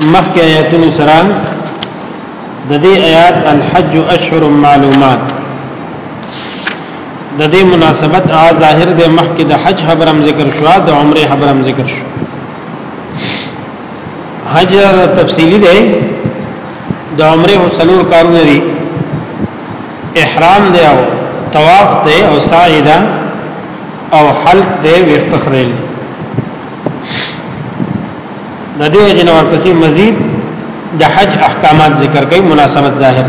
مخکې آیاتونو سره د دې آیات الحج اشهر معلومات د دې مناسبت ا ظاهر د مخکې د حج خبرم ذکر شو د عمره خبرم ذکر شو حج تفصیلی دی د عمره او سلور کارونه دي احرام دی او طواف دی او سعی دی او حلق دی ویخت خریل د دې جنور پسې مزید د حج احکامات ذکر کوي مناسبت ظاهر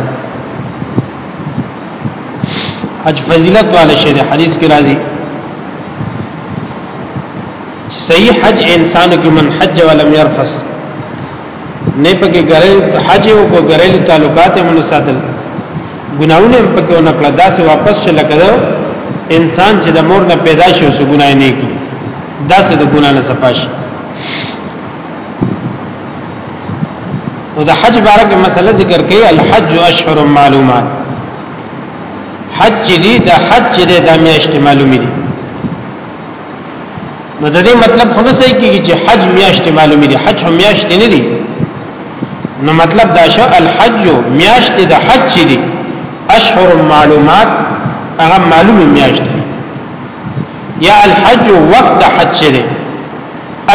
حج فضیلت والے شه د حدیث کې راځي صحیح حج انسان کې من حج ولم يرفس نه پکې ګرل حج او کو ګرل تعلقات هم ساتل ګناونه هم پکې نه کړ داسې واپس شل کړو انسان چې د مور نه پیدا شو سو ګناه نه کی داسې د ګناه نه صفاش او د حج بارک مسله ذکر کړي الحج اشهر معلومات حج دې د حج دې د میاشت معلومي دي نو د دې مطلب خو نه صحیح کیږي چې حج میاشت معلومه دي حج هم میاشت نه دي نو مطلب دا شو الحج میاشت د حج دي اشهر معلومات هغه معلومه میاشت یا الحج وقت حج دي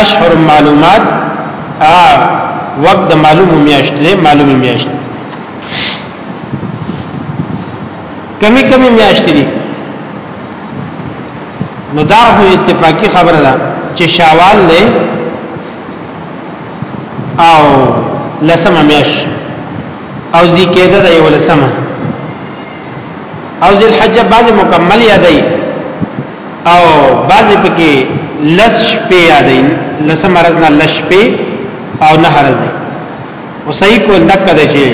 اشهر معلومات هغه وقت معلومه میاشت دي معلومه میاشت کمی کمی میاشتې دي نو دا خو اتفاقی خبره ده چې شوال له او لسمه میاش او ذی کېده د یو لسمه او ذل حج بعض مکمل یادای او بعض پکې لس په یادای لسمه رزنا لش په او نه رزنا او صحیح کول دکته دی چې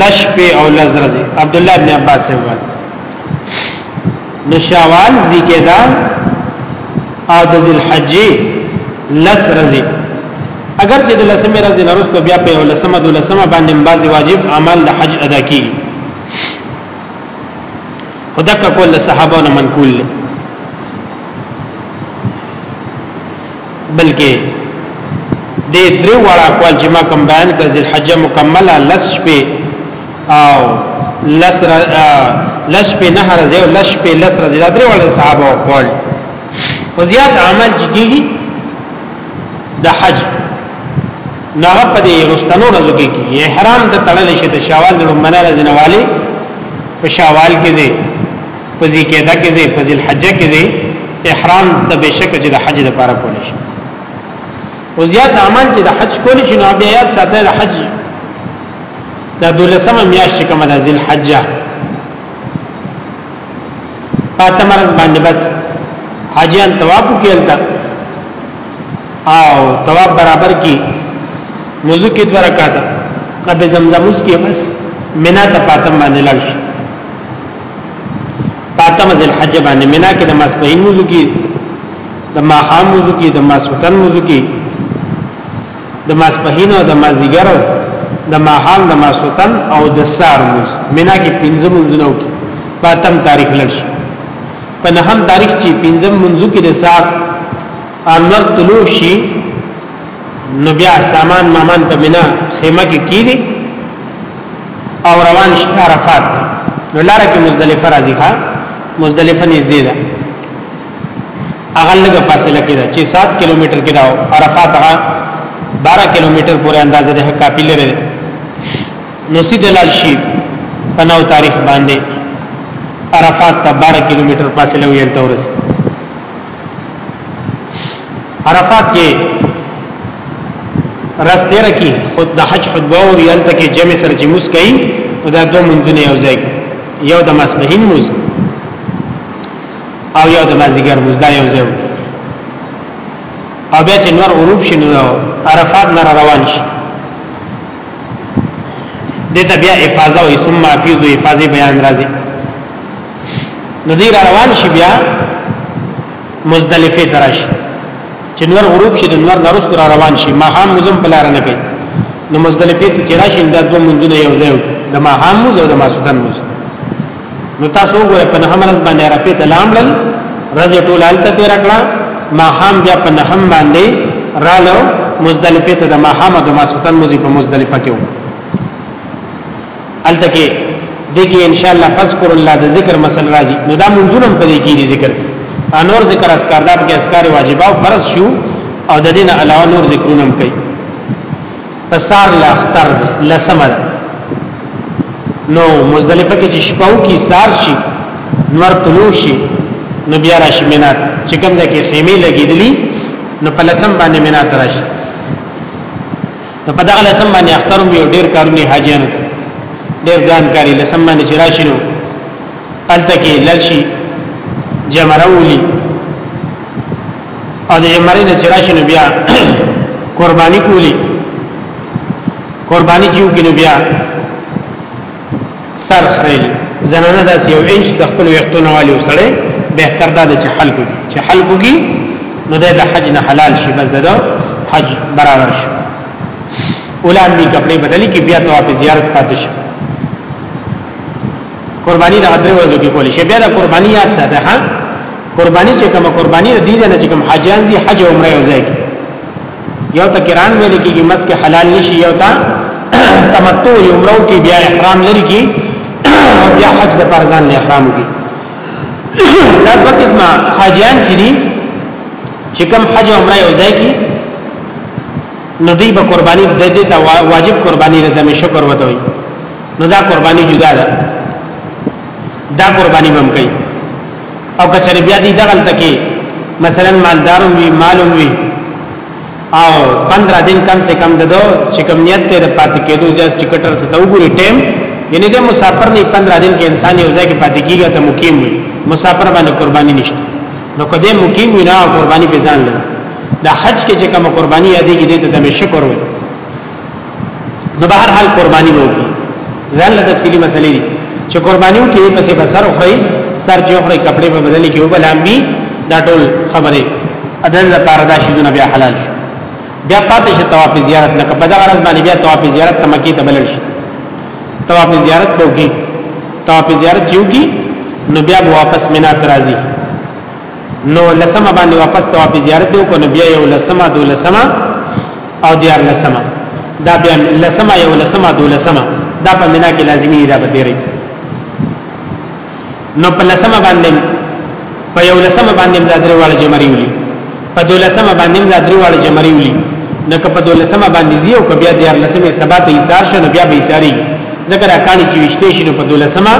لش په او لزرز عبد الله بن عباس وایي نو شوال ذکدا او د ذل حج لس رزي اگر چې د لسمه رزي نه رسته بیا په لسمه د لسمه باندې بعضي واجب عمل د حج ادا کی خدا کا کول صحابه نه منقول له بلکې د درې وړ اقوال چې ما کوم بیان کړ ذل حجه مکمله لس شپې او لس را لس په نه راځي او لس په لس راځي دا درې وړ صحابه اقوال او زیات عمل چې کیږي د حج ناغه په دې رستنو ورځو کې کیږي احرام ته تړل شي د شوال د مناره ځنواله په شوال کې په ذی قعده کې ځي په ذی الحجه کې ځي احرام ته بشک چې د حج لپاره کول شي او زیات عمل چې د حج کول شي نو بیا یاد ساته د حج دا دولسمه میاشت کومه د ذی الحجه پاتم ورځ باندې بس حاجیان طواف کېلتا او طواف برابر کی وضو کې دوه رکعات قد زمزم اس کې بس مینا ته پاتم باندې لاړ شي پاتم ذل حج باندې مینا کې د ماسپین موضوع کې د ماقام موضوع کې د ماسوتن موضوع کې د ماسپهین او د مازیګر د ماقام د ماسوتن او د سار موضوع مینا کې پنځه منځونه کې پاتم تاریخ لړ په نهم تاریخ چې پنځم منځو کې د سار انور طلوع شي نو بیا سامان مامان په بنا خیمه کې کیږي او روان شي عرفات نو لار کې مزدلفه راځي ښا مزدلفه نږدې ده هغه لږه فاصله کې ده چې 7 کیلومتر کې ده عرفات هغه 12 کیلومتر پورې اندازه ده کافي لري نو سیده لال شي په نو تاریخ باندې عرفات ته 12 کیلومتر فاصله ویل تورسي عرفات کې رس تیر کی خود د حج خطبه او ریال ته کې جمع سره چې موس کوي او دا دوه منځونه یو ځای یو د ماسپهین موس او یو د مازیګر موس دا یو ځای او بیا چې نور غروب شي نو عرفات نه روان شي دته بیا افاظه او ثم افیض افاظه بیان راځي نو دی را روان شي بیا مزدلفه تراش چې نور غروب شي د نور نرس را روان شي ما هم مزم بلار نه کوي نو مزدلفه ته چې راشي دا دوه منځونه یو ځای د ما هم مز او د ما سودن مز نو تاسو وګورئ په نهم ورځ باندې عرفه ته لامل رضی ټول حالت تیر کړه ما هم بیا په نهم باندې رالو مزدلفه ته د ما هم د ما سودن مز په مزدلفه کې وو هلته کې د کې ان شاء الله فذكر الله د ذکر مسل راځي نو دا منځونه په دې کې دي ذکر انور ذکر اسکار دا په اسکار واجب او فرض شو او د دین علاوه نور ذکرونه هم کوي فسار لا اختر لسمد نو مزدلفه کې چې شپو کې سار شي نور طلوع شي نو بیا راشي مینات چې کوم ځای کې خیمه لګېدلی نو په لسم باندې مینات راشي نو په دغه لسم باندې اختر مې ډېر کارونه حاجیان ډېر ګان کاری لسم باندې چې راشي نو الته کې لړشي جمرولي او د جمرې نه چې راشي نو بیا قرباني کولی قرباني کیو کې نو بیا سر خریل زنانه داسې یو انچ د خپل وختونه والی وسړي به تر دا چې حلق وي چې حلق وي نو د حج نه حلال شي بس دغه حج برابر شي اولاد دې کپڑے بدلی کې بیا طواف زیارت پاتې شي قرباني د غدري وځو کې کولې شي بیا د قرباني یاد ساته ها قرباني چې کوم قرباني د دې نه چې کوم حاجان دي حج عمره یو ځای کې یو ته کران ویل کیږي مسکه حلال نشي یو ته تمتع عمره کې بیا احرام لري کی او بیا حج د فرزان نه احرام کی دا په قسمه حاجیان چې دي چې کوم حج عمره یو ځای کی نو دی به قرباني د دې ته واجب قرباني نه د شکر وته وي نو دا قرباني جدا ده دا قرباني بم کوي او کچری بیا دی دغل تکی مثلا مالدارم وی معلوم وی او 15 دن کم سے کم ددو چې کم نیت ته د پاتې کېدو جاز ټیکټر څه ته وګوري ټیم یعنی د مسافر نه 15 دن کې انسان یو ځای کې پاتې کیږي ته مقیم وي مسافر باندې قرباني نشته نو کده مقیم وي نه قرباني به ځان لري د حج کې چې کوم قرباني یادې کې دې ته د شکر وي نو به هر حال قرباني وو ځان له تفصيلي مسلې دي چې قربانيو کې پسې بسر خوري سر چې خوري کپڑے په بدل کې وبلام بي دا ټول خبره اذن لپاره دا شي بیا حلال شي بیا پاتې شي طواف زیارت نه کبه دا غرض باندې بیا طواف زیارت ته مکی ته بلل شي طواف زیارت کوږي طواف زیارت یو کی نو بیا واپس مینا ترازی نو لسمه باندې واپس طواف زیارت دی کو نو بیا یو لسمه دو لسمه او دیار لسمه دا بیا لسمه یو لسمه دو لسمه دا په منا کې لازمی دا به دیری نو په لسمه باندې په یو لسمه باندې دا درې واړه جمری ولي په دو لسمه باندې دا درې واړه جمری ولي نو که په دو لسمه باندې زیو که بیا دیار لسمه سبا ته ایثار شنو بیا به ایثاری ذکر اکانی چې وشته شنو په دو لسمه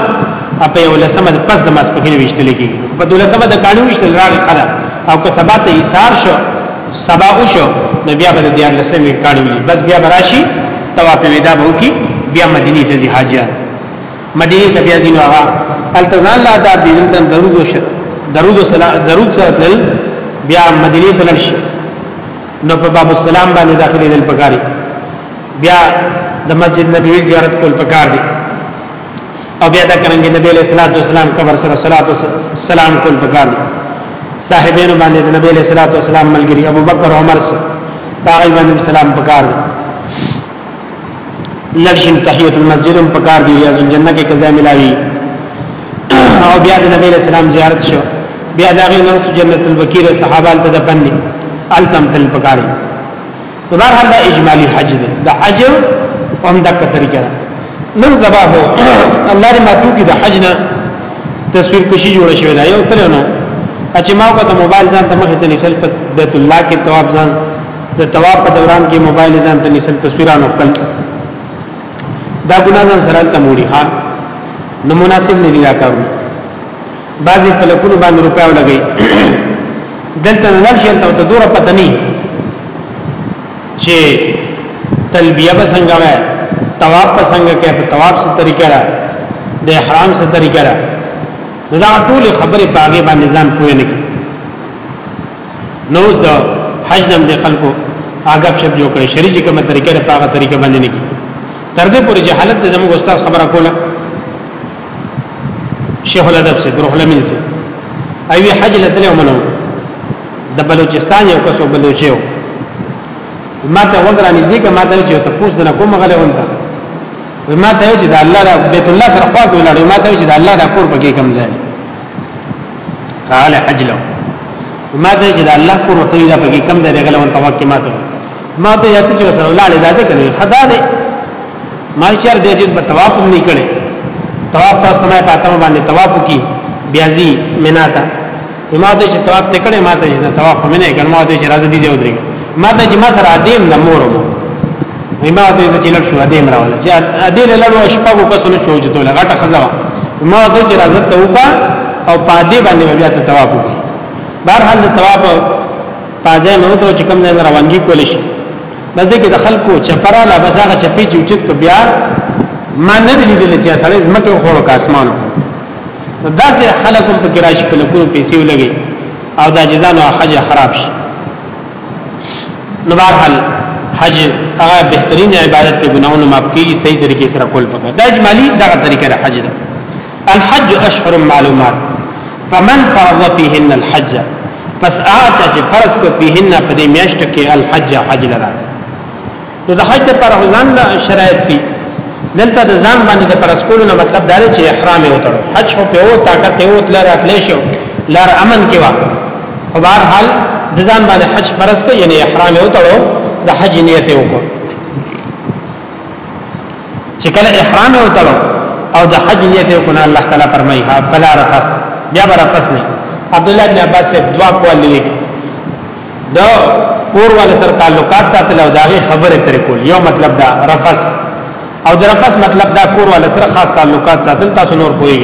په یو لسمه د پس د ماسپخین وشتل کی په دولسمه د کانو وشتل راغی خلا او که سبا ته ایثار شو سبا او شو نو بیا به د دیار لسمه کانو بس بیا براشي طواف ودا به کی بیا مدینه ته حاجیان مدینه ته بیا ځینو هغه التزام لا د دلتن درود شو درود سلام درود سره تل بیا مدینه ته لړ شي نو په باب السلام باندې داخلي دل پکاري بیا د مسجد نبوي زیارت کول پکار دي او بیا دا کرنګ نبی علیہ الصلوۃ والسلام قبر سره صلوات والسلام کول پکار دي صاحبینو باندې نبی علیہ الصلوۃ والسلام ملګری ابو بکر عمر سره باغی باندې سلام پکار دي لړشن تحیت المسجد هم پکار دي یا جنت کې قضا ملاوي او بیا د نبی علیہ السلام زیارت شو بیا دا غي نو جنت البکیر صحابه ته د پني التم تل پکاري نو دا هغه اجمالی حج دی دا اجر هم دا کتری کړه نن زبا هو الله دې ماتو کې د حج نه تصویر کشي جوړ شوی دا یو تر نه چې ما کو ته موبایل ځان ته مخې ته نشل په بیت الله کې تواب ځان د تواب په دوران کې موبایل ځان ته نشل تصویرانو خپل دا ګناه ځان سره ته موړي ها نو مناسب نه دی دا کارونه بعضی په لکونو باندې روپیا ولګي دلته نظر شي ته د دوره پته نه چې تلبیه به څنګه وای طواف په څنګه کې په طواف څه طریقه را د احرام څه طریقه را دا ټول خبره پاګې باندې ځان پوهه نه کی نوز دا حج نم د خلکو آګب شپ جو کړي شریج کومه طریقه را پاګه طریقه باندې نه کی تر دې پورې جهالت زموږ استاد خبره کوله شیخ الادب سے روح الامین سے ایوی حج لتلو منو د بلوچستان یو کسو بلوچیو ما ته وګرا نږدې کما ته چې ته پوس دنه کوم غلې ونده وی ما ته چې د الله د بیت الله سره خوا کوي لړ ما ته چې د الله د کور پکې کم ځای قال حج له ما ته چې د الله کور ته دا پکې کم ځای غلې ونده وکه ما ته ما ته یاد چې رسول الله علیه دا ته کړی خدا دې مال چار دی جز په طواف هم نه کړي طواف تاسو ته په اتمه باندې طواف کی بیا زی مینا ته ما ته چې طواف ته کړي ما ته چې طواف هم نه کړم ما ته چې راځي دی ودرې ما ته چې ما سره ادم نه مورو ما ته چې لړ شو ادم راول چې ادم لړ او شپږو کسونو شو چې ټول غټه خزوا ما ته چې راځي ته وکا او پادې باندې بیا ته طواف وکړي بهر حال طواف پازه نو ته چې کوم ځای روانګي کول شي بس دې کې د خلکو چپرا لا بس هغه چپی چې اوچت کو بیا ما نه لیدل چې سړی زمکه خورو کا اسمانو داسې خلکو په ګراش په لکو پیسې ولګي او دا جزانو حج خراب شي نو بهرحال حج هغه بهترین عبادت کې ګناونه معاف کیږي صحیح طریقې سره کول پکار دا اجمالی دغه طریقه حج ده الحج اشهر معلومات فمن فرض فيهن الحج پس آچا چې فرض کو فيهن په دې میاشتو کې الحج حج لرا نو د حج پر ځان له شرایط دي دلته د ځان باندې د فرض کولو نو مطلب دا دی چې احرام یې وتړو حج خو په او طاقت یې وتل راتلې شو لار امن کې وا په بهر حال د ځان باندې حج فرض کو یعنی احرام یې وتړو د حج نیت یې وکړو چې کله احرام یې وتړو او د حج نیت یې کونه الله تعالی فرمایي ها بلا رفس بیا بلا رفس نه عبد الله بن عباس سے دعا کول لري دا کور ول سر تعلقات ساتل او داغه خبره تر کول یو مطلب دا رفس او د رفس مطلب دا کور ول سره خاص تعلقات ساتل تاسو نور کوی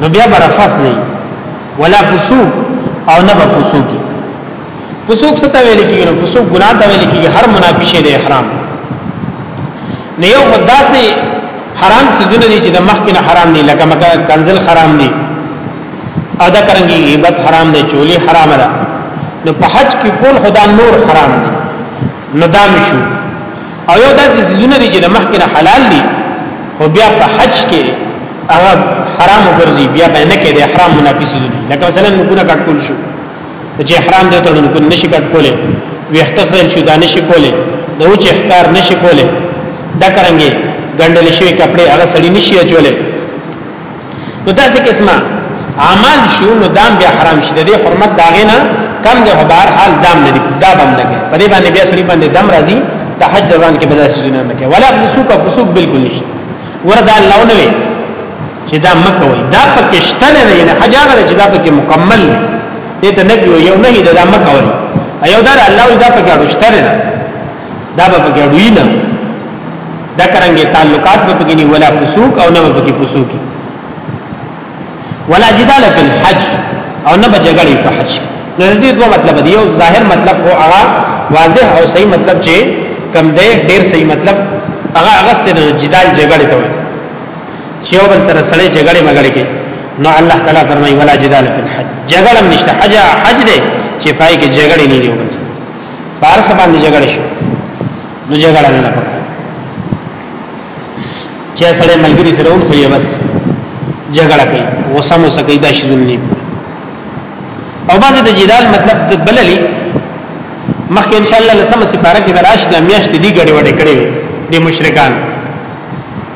نو بیا برفس نه ولا فسوق او نه بفسوق فسوق ستا ویل کیږي نو فسوق ګناه ته ویل کیږي هر منافشه دی حرام نه یو مداسي حرام سيزونه دي چې د مخکې نه حرام دي لکه مکه کنزل حرام دي او دا کرنګي غیبت حرام دي چولی حرام ده نو په حج کې کول خدا نور حرام دي نو دا مشو او یو داسې سيزونه دي چې د مخکې نه حلال دي خو بیا په حج کې هغه حرام ګرځي بیا به نه کې د حرام منافسي دي لکه مثلا نکونه کټول شو چې احرام دې تړل کو نشي کټ کولې ویخت خپل شو دانه شي کولې د اوچ احکار نشي کولې دا کرانګي ګندل شي کپڑے هغه سړی نشي اچولې نو داسې قسمه عمل شو نو دام بیا حرام شي د حرمت داغه نه کم دی خو بهر حال دام نه دی دا بم نه کوي په دې باندې بیا سړي باندې دم راځي ته حج دوران کې بداسي نه کوي ولا فسوق فسوق بالکل نشته وردا الله نه وي چې دا مکه وي دا پکې شته نه نه حج هغه چې دا پکې مکمل نه دې ته نبی یو نه دی دا مکه وي ایو دا الله دا پکې اړشته نه دا به پکې اړوي نه دا کرانګي تعلقات به پکې نه ولا فسوق او نه پکې فسوق ولا جدال فی الحج او نه به جګړې په حج نه دې دوه مطلب دی یو ظاهر مطلب هو هغه واضح او صحیح مطلب چې کم دی ډیر صحیح مطلب هغه اغست نه جدال جګړې ته وایي چې یو بل سره سړی جګړه مګړه کوي نو الله تعالی فرمایي ولا جدال فی الحج جګړه نشته حج حج دی چې پای کې جګړه نه دی یو بل سره فارس باندې جګړه شو نو جګړه نه پکړه چې سړی ملګری سره ول خو یې بس جګړه کوي غوسه مو سکی دا شي ځنی او باندې د جدال مطلب د بللی مخکې ان شاء الله لسمه سپاره کې راش د میاشت دی ګډې وډې کړې دي مشرکان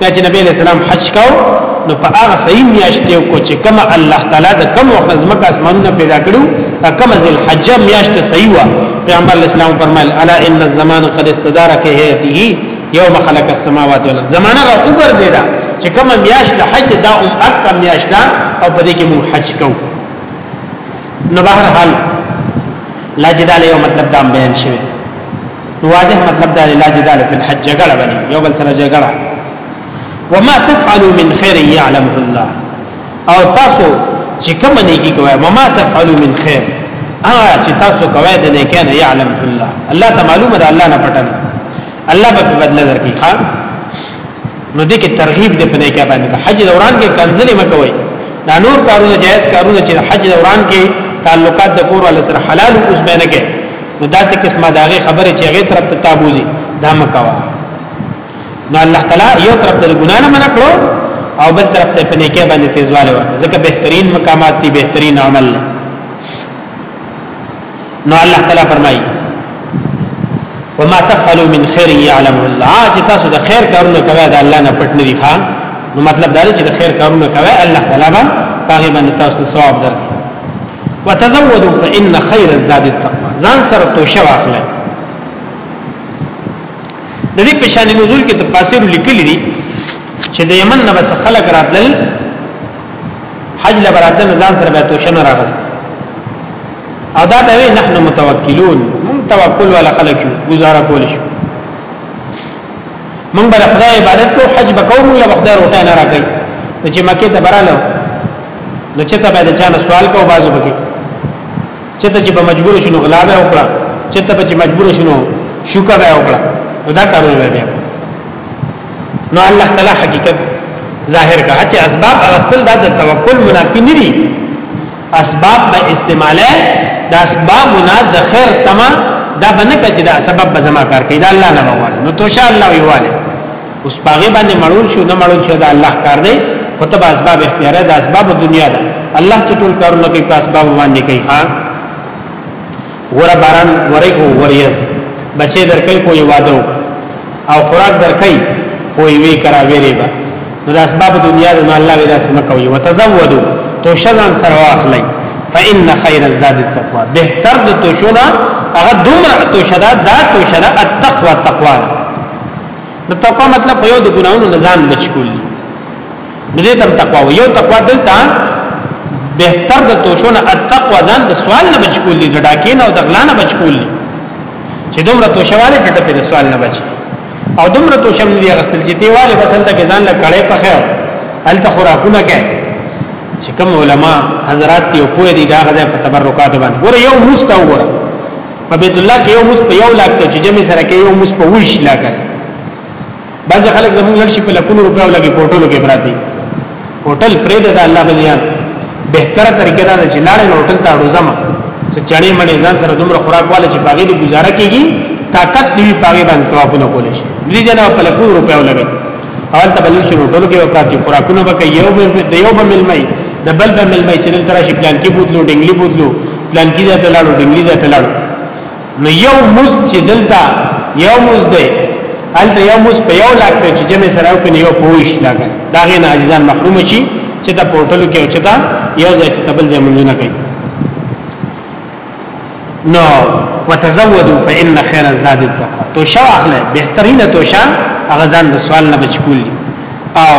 دا چې نبی رسول الله حج کاو نو په هغه صحیح میاشت یو کو چې کما الله تعالی د کم وخت زمکه اسمانونه پیدا کړو کما ذل حج میاشت صحیح وا پیغمبر اسلام فرمایل الا ان الزمان قد استدار که هیته یوم خلق السماوات والارض زمانہ را وګرځي دا چې کما میاشت د حج دا او اکه میاشت او په دې کې مو حج کو نو بهر حال لا جدال یو مطلب دا بیان شوی واضح مطلب دا لا جدال فی الحج جګړه بني یو بل سره جګړه وما تفعلوا من خير يعلمه الله او تاسو چې کوم نیکی کوي وما تفعلوا من خير هغه چې تاسو کوي د نیکی نه يعلمه الله الله ته معلومه ده الله نه پټنه الله به بدل درکې ښا نو دې کې ترغیب دې په نیکه باندې په حج دوران کې کنځلې مکوي دا نور کارونه جایز کارونه چې حج دوران کې تعلقات د کور ول سره حلال او اوس باندې کې نو داسې قسمه داغه خبره چې هغه طرف ته تابوزي دا مکوا نو الله تعالی یو طرف ته ګنا نه منع کړو او بل طرف ته په نیکه باندې تیزواله ځکه بهترین مقامات دي بهترین عمل دی نو الله تعالی فرمایي وما تفعلوا من خير يعلمه الله چې تاسو د خیر کارونه کوي دا الله نه پټ نه دي ښا نو مطلب دا دی چې د خیر کارونه کوي الله تعالی به هغه باندې تاسو ته ثواب درکړي وتزودوا فإن خير الزاد التقوى ځان سره توشه واخلئ د دې په شان نزول کې تفاسیر لیکلي دي چې د یمن نه بس خلک راتلل حج لبراتل ځان سره به توشه نه راغست او دا به نحن متوکلون مون توکل ولا خلق یو گزاره کول شو مون بل خدای عبادت کو حج بکو مون له خدای روټه نه راکې چې مکه ته براله نو چې ته به د چانه سوال کو بازو بګي چې ته چې په مجبور شنو غلا به وکړه چې ته په مجبور شنو شوکا به وکړه دا کارونه به بیا نو الله تعالی حقیقت ظاهر کا چې اسباب اغستل دا د توکل منافی نه دي اسباب به استعماله د اسبابونه د خیر تما دا بنکه چې دا سبب به زما کار کوي دا الله نه وواله نو تو شاء الله ویواله اوس پاغه باندې مړول شو نه مړول شو دا الله کار دی خطب اسباب اختیار ده اسباب دنیا ده الله چې ټول کارونه کوي په اسباب باندې کوي ها ګوره باران وری کو وریز بچې درکې کوی وادو او خوراک درکې کوی وی کرا ویری با نو د اسباب دنیا د الله ودا سم کوي وتزودو تو شذان سره واخلې فإن خير الزاد التقوى بهتر د تو شونا هغه دومره تو شدا دا تو شدا التقوى تقوا د تقوا مطلب یو د ګناونو نظام بچ کولی نو دې تم تقوا و یو تقوا دلته بهتر د توشون التقوا ځان د سوال نه بچ کول دي د ډاکین او د غلا نه بچ کول دي چې دومره توشواله چې ته په سوال نه بچ او دومره توشم نه غسل چې دیواله بسل ته ځان له کړه په خیر الته خوراکونه کوي چې کوم علما حضرات یو کوی دي دا غځه په تبرکات باندې ګوره یو مستور په بیت الله کې یو مست په یو لاک ته چې جمع سره کې یو مست په وښ لاکه بعض خلک زموږ لړشي په لکونو روپیو لګي هوټلو کې پراته هوټل پرې ده الله بنیان بهتره طریقه دا چې لاړې هوټل ته روزم چې چړې مړې ځان سره دومره خوراک واله چې باغې دې گزاره کیږي طاقت دې باغې باندې توافونه کول شي دې جنا په لکونو روپیو لګي اول ته بلل شي هوټلو کې وکړي خوراکونه به کوي یو به یو به ملمي د بل به ملمي چې دلته راشي پلان کې بوتلو ډنګلي بوتلو پلان کې ځای ته لاړو ډنګلي ځای ته لاړو نو یو مز چې دلته یو مز دی الته یو مز په یو لاک ته چې جمع سره او کني یو پوښ لاګه دا غي نه عزیزان محروم شي چې دا پورتل کې او چې دا یو ځای چې تبل ځای منځونه کوي نو وتزودوا فإن خير الزاد التقوى تو شو اخله بهترینه تو شان اغزان د سوال نه بچکول او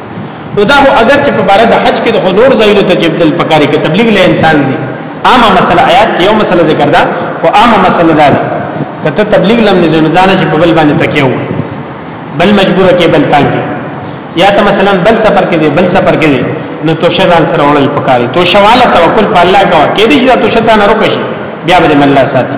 نو دا هو اگر چې په بار د حج کې د نور ځایونو ته جبدل پکاري کې تبلیغ له انسان زی عامه مسله آیات یو مسله ذکر ده او عامه مسله ده کته تبلیغ لم نه ځنه دانه چې په بل باندې تکیو بل مجبور کې بل تانګي یا ته مثلا بل سفر کې بل سفر کې نو تو شزان سره وړل پکاري تو شواله توکل په الله کا کې دې چې تو شتا نه روکشي بیا به الله ساتي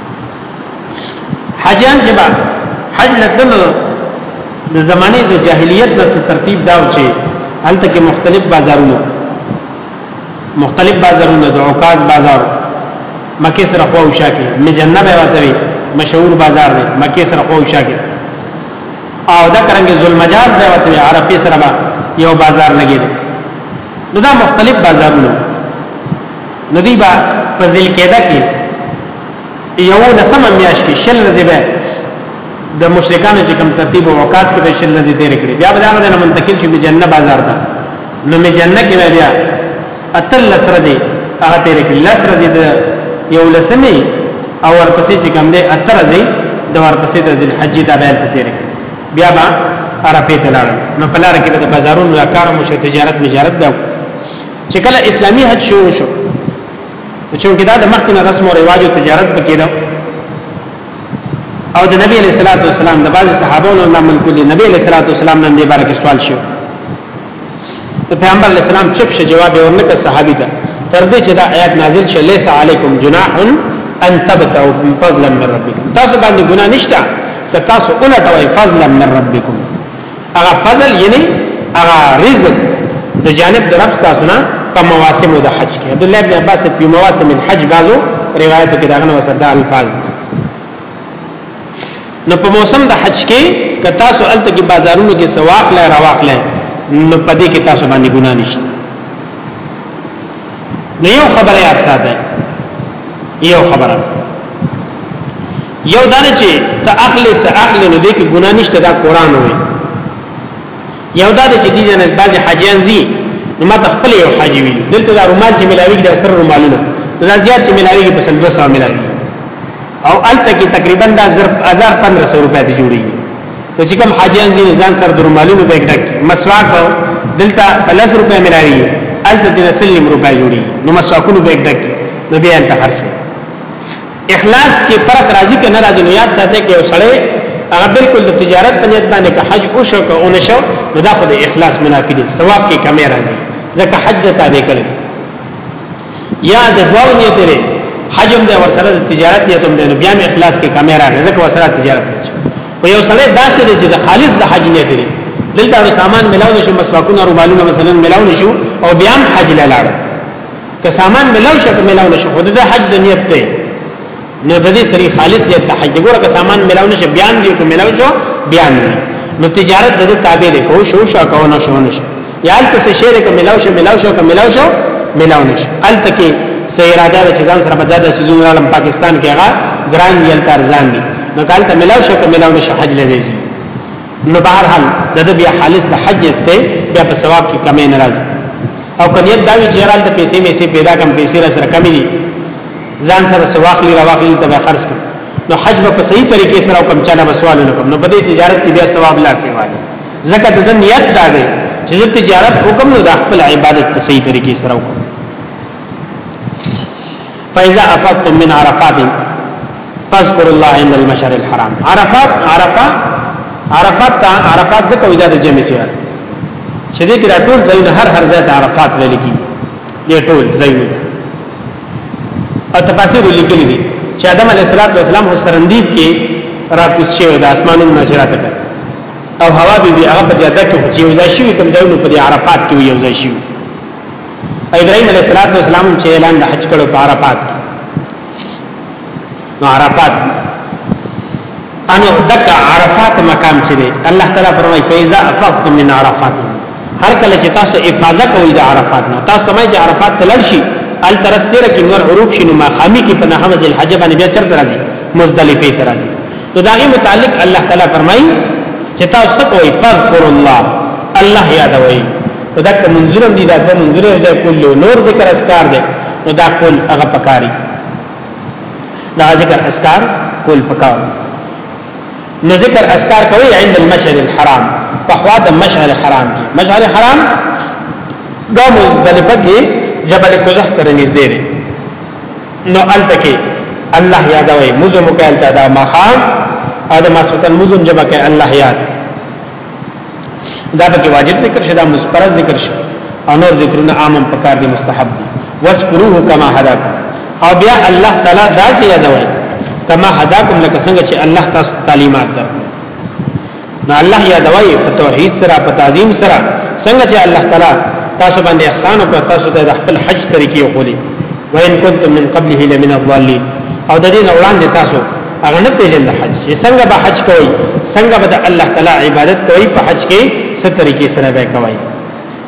حجان چې با حج لتل د زمانه د جاهلیت نه ترتیب داو چې هلته کې مختلف بازارونه مختلف بازارونه د عکاز بازار مکه سره خو شاکه مجنه به وته مشهور بازار دی مکه سره خو شاکه او دا کرنګي ظلم مجاز به وته عرفه سره یو بازار لګیدل نو دا مختلف بازارونه نو دی با په ذل کېده کې یو لسمه میاشت کې شل ورځې به د مشرکانو چې کوم ترتیب او وکاس کې به شل ورځې تیر کړي بیا به هغه نه منتقل شي جننه بازار ته نو می جننه کې بیا اتل لس ورځې هغه تیر کړي لس ورځې د یو لسمه او ورپسې چې کوم دی اتل ورځې د ورپسې د ذل حج دا بیان تیر کړي بیا به عرفه ته لاړ نو په لار کې د بازارونو د کار مشه تجارت مجارت دا چې کله اسلامي حج شروع شو چې دا د مخکې نه رسم او رواج او تجارت پکې ده او د نبی علیہ الصلوۃ والسلام د بعض صحابو نو نامل کلی نبی علیہ الصلوۃ والسلام نن دې بارے کې سوال شو ته پیغمبر علیہ السلام چپ شه جواب یې ورنکړ صحابي ته تر دې چې دا آیات نازل شې لیس علیکم جناح ان تبتعوا من فضل من ربکم تاسو باندې ګناه نشته که تاسو اولټوي فضل من ربکم هغه فضل یعنی هغه رزق د جانب د رب تاسو نه په مواسم د حج کې عبد الله ابن عباس په مواسم الحج بازو روایت کې داغه نو سره د الفاظ نو په موسم د حج کې که تاسو الته کې بازارونو کې سواق لای رواق لای نو پدې کې تاسو باندې ګنا نشته نو یو خبره یاد ساته یو خبره یو دانه چې ته اخلي سه اخلي نو دې کې ګناه نشته دا قران وي یو دا چې دې جنس باز حاجیان زی نو ما تخپل یو حاجی وی دلته دا رومال چې ملاوي د سر رومالونه دا زیات چې ملاوي په سل 200 ملاوي او الته کې تقریبا دا 1500 روپیا ته جوړیږي نو چې کوم حاجیان زی ځان سر د رومالونو بیگ ډک مسواک دلته 50 روپیا ملاوي الته د سلیم روپیا جوړیږي نو مسواکونو بیگ ډک نو بیا انتحر سي اخلاص کې فرق راځي کنه راځي نو یاد ساتي کې وسړې هغه بالکل د تجارت په نیت باندې که حج او شو که اون شو نو دا خو د اخلاص منافي دي ثواب کې کمی راځي ځکه حج د تابع کړي یا د دوه نیت لري حج هم د ورسره د تجارت نیت هم د بیا مې اخلاص کې کمی راځي ځکه ورسره تجارت په یو سره داسې دی چې د خالص د حج نیت لري دلته سامان ملاو نشو مسواکونه رومالونه مثلا ملاو نشو او بیا حج لاله که سامان ملاو شک ملاو نشو خود دا حج د نیت ته نو د دې سری خالص نیت ته حج ګوره که سامان ملاو نشو بیان دی کو ملاو شو بیان دی نو تجارت د تابع دی کو شو شو کو نه شو نشو یا ال پس شعر ک ملاو شو ملاو شو ک ملاو شو ملاو نشو ال تکي سیراده چې ځان سره بدل سيزون عالم پاکستان کې هغه ګران یل ترزان دي نو کال ته ملاو شو ک ملاو نشو حج لږی نو بهر حال د دې بیا خالص د حج نیت ته بیا په ثواب کې کمی نه راځي او کنيت دا وی چې رال د پیسې مې سي پیدا کم پیسې را سره کمی دي ځان سره سواخلی راوخلی ته خرج کړ نو حج به په صحیح طریقې سره او کم چانه بسوال نه کوم نو په دې تجارت کې بیا ثواب لا سي وایي ځکه د نیت دا دی چې تجارت حکم نو د خپل عبادت په صحیح طریقې سره وکړي فاذا افضتم من عرفات فاذكروا الله عند المشعر الحرام عرفات عرفه عرفات تا عرفات ځکه ودا د جمع سیار چې دې کې ټول ځای هر هر ځای ته عرفات ویل کی دې ټول ځای وي او تفاسیر لیکل دي چې آدم علیه السلام هو سرندیب کې را کوز شوی د اسمانونو نشرات کړ او هوا به هغه په جاده کې خو چې یو ځای شوی کوم ځای نو په عرفات کې یو ځای شوی ابراهيم عليه السلام چې اعلان د حج کړو په عرفات نو عرفات انو دک عرفات مقام چې دی الله تعالی فرمایي فإذا أفضتم من عرفات هر کله چې تاسو افاظه کوئ د عرفات نه تاسو کومه چې عرفات تلل شي ال ترستره کې نور عروب شنو ما خامي کې په نحمز الحج باندې بیا چرته راځي مزدلفه ته راځي نو دا غي متعلق الله تعالی فرمایي چې تاسو کوئی فذكر الله الله یادوي نو دا کوم منظور دی دا کوم منظور دی کول نور ذکر اسکار دی نو دا کول هغه پکاري دا ذکر اسکار کول پکار نو ذکر اسکار کوي عند المشعر الحرام په خوا د مشعر حرام دی مشعر حرام دا مزدلفه کې جبل کوزح سره نږدې دی نو الته کې الله یادوي مزه مکالتا دا مخام ادم اسوتن مزه جبکه الله یاد دا پکې واجب ذکر شي دا مستحب ذکر شي او نور ذکرونه عام په کار دي مستحب دي واسکروه کما هداکم او بیا الله تعالی دا زیادوي کما هداکم لکه څنګه چې الله تاسو تعلیمات در نو الله یادوي په توحید سره په تعظیم سره څنګه چې الله تعالی تاسو باندې احسان او تاسو ته د خپل حج طریقې وکړي وان کنتم من قبله لمن الضالين او د دې وړاندې تاسو هغه نه پیژند حج چې څنګه به حج کوي څنګه به الله تعالی عبادت کوي په حج کې څه طریقې سره به کوي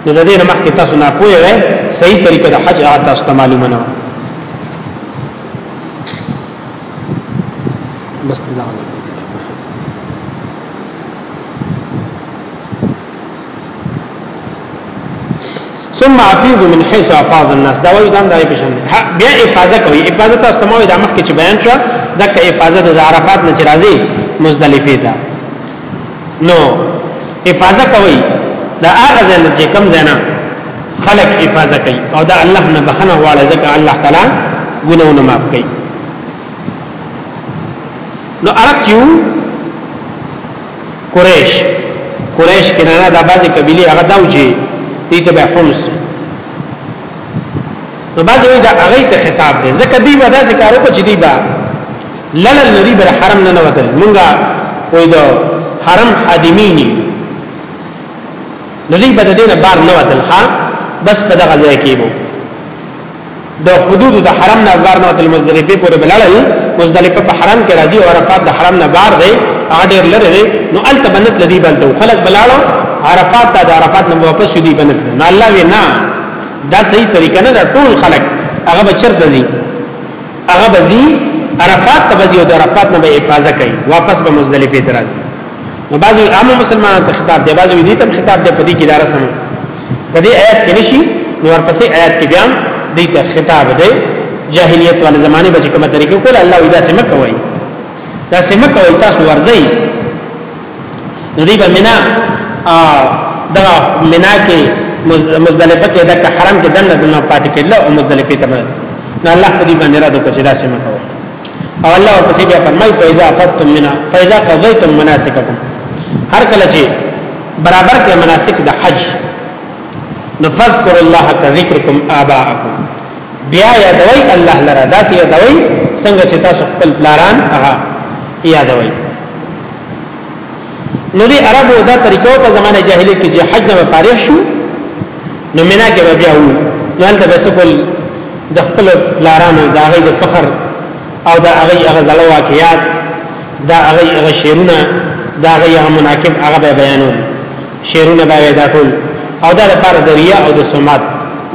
نو د دې نه مخکې تاسو نه پوهه وي صحیح طریقه د حج هغه تاسو ته معلومه نه بس دا ثم افیض من حيث افاض الناس دا وایي دا د ایپشن بیا افاظه کوي افاظه تاسو ته د مخ کې چې بیان شو دا کې افاظه د عرفات نه راځي مزدلفه ته نو افاظه کوي دا هغه ځای چې کم ځای نه خلق افاظه کوي او دا الله نه بخنه واړه ځکه الله تعالی ګناونه معاف کوي نو عرب یو قریش قریش کنانه دا بعضی قبیله هغه داو چې دې ته به حمص نو بعضی وی دا هغه ته خطاب دی ځکه دی به دا ذکر وکړي چې دی به لړل نبی بر حرم نه نوتل مونږه وې دا حرم ادمینی نو دی به دینه بار نه وتل ها بس په دغه ځای کې وو د حدود د حرم نه بار نه تل مزدلفه پورې بلړل مزدلفه په حرم کې راځي او عرفات د حرم نه بار دی هغه ډیر لره دی نو ال تبنت لدی بلته خلک بلاړو عرفات ته د عرفات نه واپس شدي بنت نه الله وینا دا صحیح طریقه نه ده ټول خلک هغه بچر دزي هغه بزي عرفات ته بزي او د عرفات نه به حفاظت کوي واپس به مزدلفه درازي نو بعضي عام مسلمانانو ته خطاب دی بعضي دې ته خطاب دی په دې کې دار سم په دې آیات کې نشي نو ورپسې آیات کې بیا دې ته خطاب دی جاهلیت ول زمانه به کومه طریقې کول الله وی دا سمه کوي دا سمه کوي تاسو ورځي نو دې به منا دا منا کې مزدلفه کې دا حرم کې دنه دنه پاتې کېدل او مزدلفه ته باندې نو الله په دې باندې را دوه چې دا سمه کوي او الله ورپسې بیا فرمایي فایزا فتم منا فایزا قضیتم مناسککم هر کله چې برابر کې مناسک د حج نفذكر الله كذكركم آباءكم بیا یادوي الله لره دا سي یادوي څنګه چې تاسو خپل پلاران هغه یادوي نو دی عربو دا طریقو په زمانه جاهلیت کې چې حج نه فارغ شو نو مینا کې بیا وو نو هلته بسکل د خپل پلارانو دا غي د فخر او دا هغه هغه زړه واقعیات دا هغه هغه شعرونه دا هغه هغه مناقب هغه به بیانول شعرونه به دا ټول او دا لپاره د ریا او د سمعت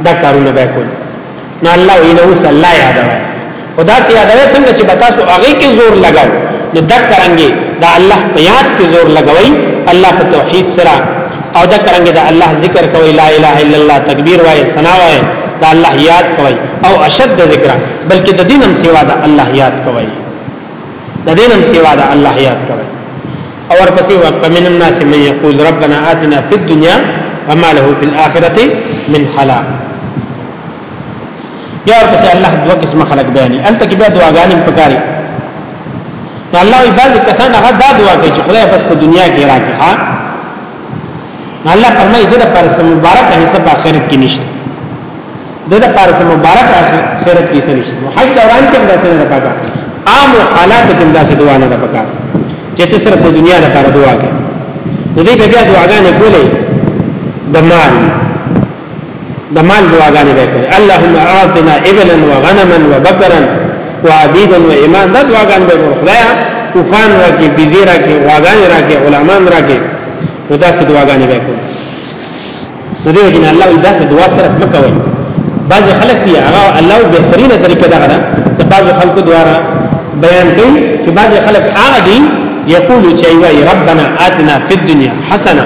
دا کارونه به کول نو الله وی نو صلی الله یادو خدا سي یادو څنګه چې بتاسو هغه کې زور لګاو نو دا کرانګي دا الله په یاد کې زور لګوي الله په توحید سره او دا کرانګي دا الله ذکر کوي لا اله الا الله تکبیر وای ثنا وای دا الله یاد کوي او اشد ذکر بلکې د دینم سیوا د الله یاد کوي د دینم سیوا د الله یاد کوي او ورپسې وخت من الناس من یقول ربنا آتنا فی الدنيا وما له فی الاخره من خلاق یا ورپسې الله دوه قسم خلق بیانې الته کې بیا دعاګانې پکاري نو الله یې بعض کسان هغه دا دعا کوي چې خدای بس په دنیا کې راکړي ها الله فرمایي دغه پر سم مبارک حصہ په آخرت کې نشته دغه پر سم مبارک آخرت کې نشته حج دوران کې هم داسې نه پکا عام حالات کې هم داسې دعا نه پکا چې ته صرف د دنیا لپاره دعا کوي نو دې بیا دعاګانې کولې د مال د مال دعاګانې به کوي اللهم اعطنا ابلا وغنما وبقرا وعبيدا وإما دا دعاګانې به کوي خدایا طوفان راکې بيزي راکې واګانې راکې غلامان راکې نو دا څه دعاګانې به کوي نو دې جن الله دا څه دعا سره مکوي بعض خلک دی هغه الله بهترینه طریقه دا غره د بعض خلکو دوارا بیان کوي چې بعض خلک هغه دي یقول چې وای ربنا آتنا فی الدنيا حسنه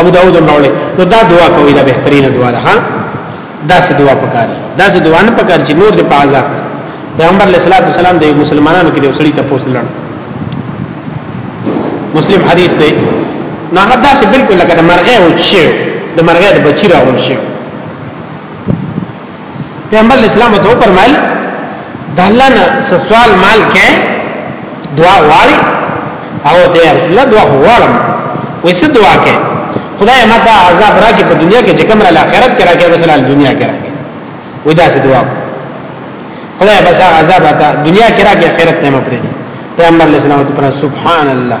ابو داود راوړي نو دا دعا کوي دا بهترینه دعا ده ها دا سه دعا پکار دا سه دعا نه پکار چې نور دې په عذاب پیغمبر علیه الصلاۃ والسلام د مسلمانانو کې د وسړي ته پوښتنه لړ مسلم حدیث دی نه دا سه بالکل لکه د مرغه او شی د مرغه د بچی راول شی پیغمبر اسلام ته فرمایل د الله نه سوال مال کې دعا غواړي او د رسول الله دعا غواړم وسه دعا کې خدای ماته عذاب راکې په دنیا کې چې کوم را آخرت کې راکې مثلا دنیا کې راکې وې دا سه دعا خدای بس عذاب راته دنیا کې راکې آخرت نه مپرې پیغمبر اسلام ته پر سبحان الله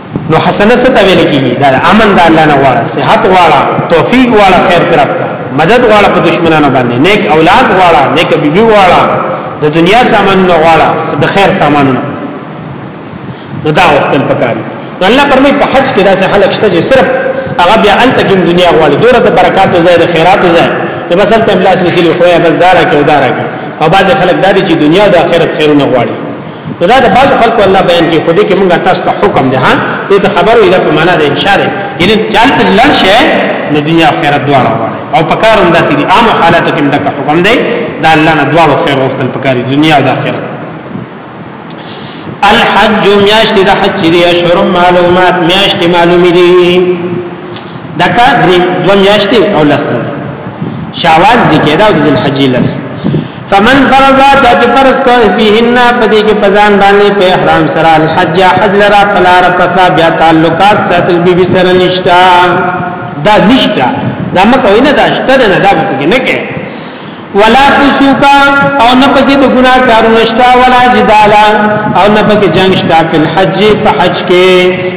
نو حسنه څه ته ویل کیږي دا امن د الله نه غواړه صحت غواړه توفیق غواړه خیر پرپتا مدد غواړه په دشمنانو باندې نیک اولاد غواړه نیک بیبي غواړه د دنیا سامان نه غواړه د خیر سامان نه نو دا وخت په کار نو الله پرمې په حج کې داسې خلک شته چې صرف هغه بیا الته کې دنیا غواړي دوره د برکاتو ځای د خیراتو ځای نو بس الته بلاس نشي خو یا بس دارا کې ودارا کې او بعض خلک داري چې دنیا او د آخرت خیرونه غواړي دا د بعض خلکو الله بیان کې خو دې کې موږ تاسو ته حکم ده ها دې ته خبرو اله په معنا ده ان شاء الله یعنی چل ته لړ شي د دنیا آخرت دواړه وره او په کار هم داسې دي عام حالاتو کې دا حکم ده دا الله نه دواړو خیر وختل په کار دنیا او آخرت الحج میاشت د حج دی اشهر معلومات میاشت معلومی دی دکا درې دو میاشت او لس شوال ذکر دا د ذل حج لس فمن فرض چا چې فرض کو فيهن پدې کې پزان باندې په احرام سره الحج حج لرا فلا رفث بیا تعلقات ساتل بي بي سره نشتا دا نشتا دا مکه وینه دا شته نه دا مکه نه کې ولا فسوقا او نه پکې د ګناه کارو نشتا ولا جدالا او نه پکې جنگ شتا په حج په حج کې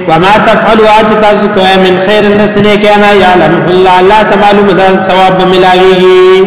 وما تفعلوا اج تاسو کوه من خير الناس نه کنا يعلم الله لا تعلم ذا ثواب ملاويږي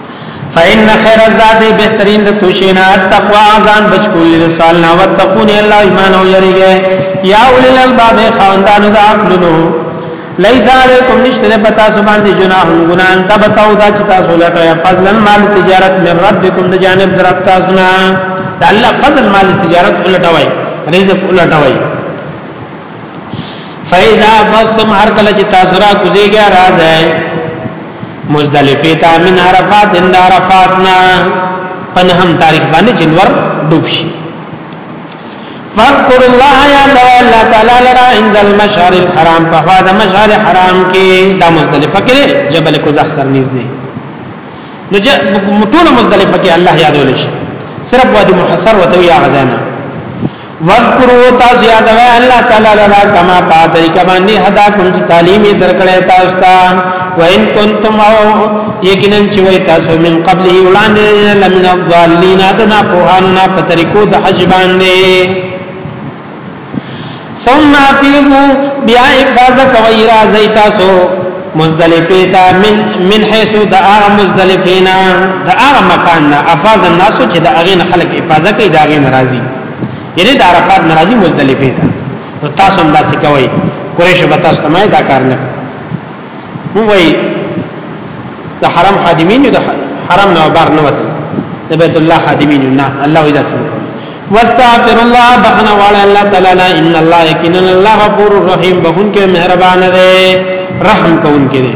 فإن خير الزاد بهترین د توشینا تقوا ځان بچ کول د سوال نه وتقون الله ایمان او یریږي یا اول الباب خواندانو د عقلونو لیس علیکم نشتره پتا سبان دی جناح گناہ تبتاو دا چتا سولتا یا فضلا مال تجارت من ربکم دا جانب در ربتا سنا دا اللہ فضل مال تجارت الٹوائی رزق الٹوائی فاذا فضتم هر کله چې تاسو را کوزیږئ راځئ مزدلفه تا من عرفات اند عرفاتنا پنهم تاریخ باندې جنور ډوب شي فذكر الله يا الله تعالی لرا عند المشعر الحرام په هوا د مشعر حرام کې د مزدلفه کې جبل کوزه سر نږدې نو چې ټول مزدلفه کې الله یادول شي صرف وادي محصر وته یا غزانه وذکروا تاسو یادوي الله تعالی لرا کما پاتې کما نه هدا کوم چې تعلیم درکړې تاسو ته وان کنتم او یقینا چې وای تاسو من قبل وړاندې لمن الضالین ادنا پوهان نه په طریقو د حج باندې ثم اتیبو بیا افاز کوي راځي تاسو مزدلفه تا من من حيث د هغه مزدلفینا د هغه مکان نه افاز الناس چې د هغه خلک افاظه کوي د هغه ناراضي یعنی د عرفات ناراضي مزدلفه ته نو تاسو هم داسې کوئ قریش به تاسو ته دا کار نه کوي وای د حرم خادمین د حرم نه بار نه وته د بیت الله خادمین نه الله اذا سمع واستغفر الله بخنا وعلى الله تعالی ان الله یقینا الله غفور رحیم بخون کې مهربان دی رحم کون کې دی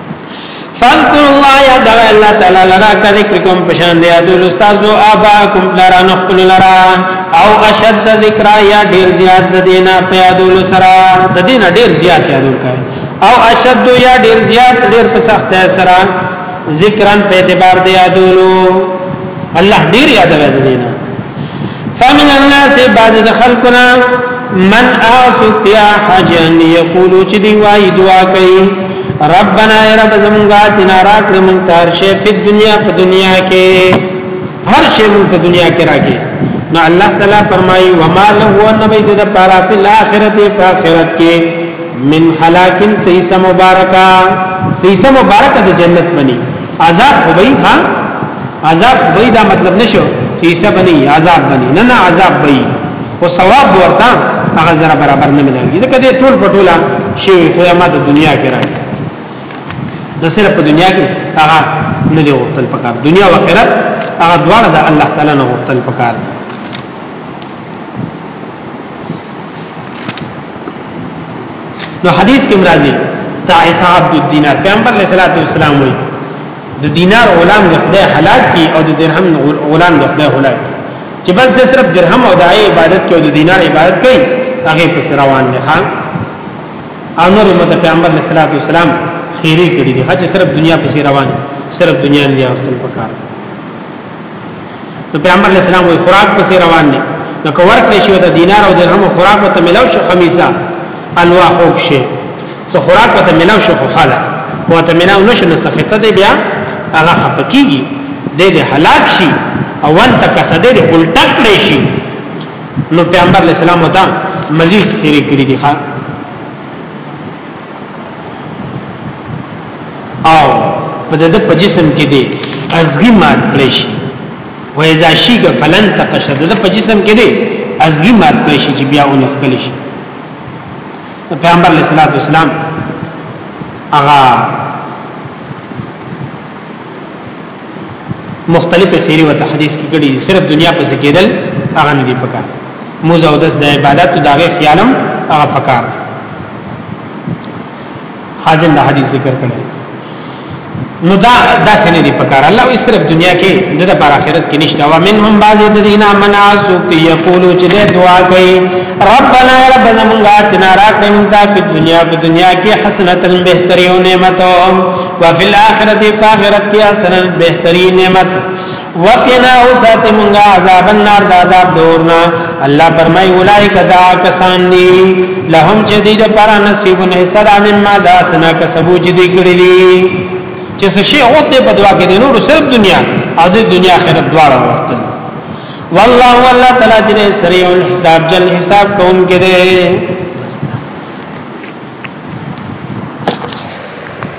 فذكر الله يا دغ الله تعالی لرا کا ذکر کوم پشان دی ادول استاد او ابا کوم لرا نخل لرا او اشد ذکر یا ډیر زیات د دینا په ادول سرا د دینا ډیر زیات یادول کا او اشد یا ډیر زیات ډیر په سخت سرا ذکرن په اعتبار دی ادولو الله ډیر یاد راځي فمن الناس بعض خلقنا من اعصب يا حاجا يقول چې دی وای دعا کوي ربنا يا رب زمونږه تنا راکړه مونږ تار شي په دنیا په دنیا کې هر شی مونږ په دنیا کې راکې نو الله تعالی فرمایي وما له هو نبي د پاره په اخرت په اخرت کې من خلاقن سیسه مبارکا سیسه مبارکا د جنت منی عذاب خو به ها عذاب خو به دا مطلب نشو چې حساب نه عذاب بني نه نه عذاب به او ثواب ورته هغه زره برابر نه ملایږي ځکه دې ټول پټولا شی خو ما د دنیا کې راځي د صرف په دنیا کې هغه نه دی وختل پکار دنیا او آخرت هغه دواړه د الله تعالی نه وختل پکار دي نو حدیث کې مرাজি تعیس عبد الدینار پیغمبر علیہ الصلوۃ والسلام وی د دینار غلام د خدای حالات کی او د درهم غلام د خدای حالات چې بس د صرف درهم او د عبادت کې او د دینار عبادت کوي هغه پس روان دي خان امر مت پیغمبر علیہ الصلوۃ والسلام خیری کړی دي چې صرف دنیا پس روان صرف دنیا نه اوسل پکار نو پیغمبر علیہ السلام وی خوراک پسې روان دي نو که ورکړې شو د دینار او درهم خوراک ته ملاو شو خمیسه الوا خوب شي سو خوراک ته ملاو شو خو خاله او ته ملاو نشو نو سخته دی بیا هغه خپکیږي د دې هلاک شي او ان تک سده دې الټک کړی شي نو پیغمبر علیہ السلام ته مزید خیری کړی دی ښا او په دې په جسم کې دي ازغي مات کړی شي و اذا شيګ فلن تقشد د په جسم کې دي ازغي مات کړی شي چې بیا ونه خپل شي پیغمبر علیه الصلاۃ والسلام هغه مختلف فیری و تحدیث کی کړي صرف دنیا په سکیدل هغه نه دی پکار موزه او دس د عبادت او دغه خیالم هغه پکار حاضر د حدیث ذکر کړي نو دا داسې نه دی پکار الله یې صرف دنیا کې د لپار آخرت کې نشته او منهم بعض الذين منعوا في يقولوا چې دعا کوي ربنا ربنا موږ اتنا راکړه موږ په دنیا په دنیا کې حسنه بهتري او نعمتو وفي الاخرته فاخرت کی حسنا بهترین نعمت وقنا وسات منغا عذاب النار دا عذاب دورنا الله فرمای اولائک دا کسان دی لهم جدید پر نصیب حصہ دا مما دا سنا کسبو جدی کړی دی چې څه شی اوته په دعا کې دی نور صرف دنیا او د دنیا آخرت دواړه ورته والله والله تعالی جل سریع الحساب جل حساب کون کې دی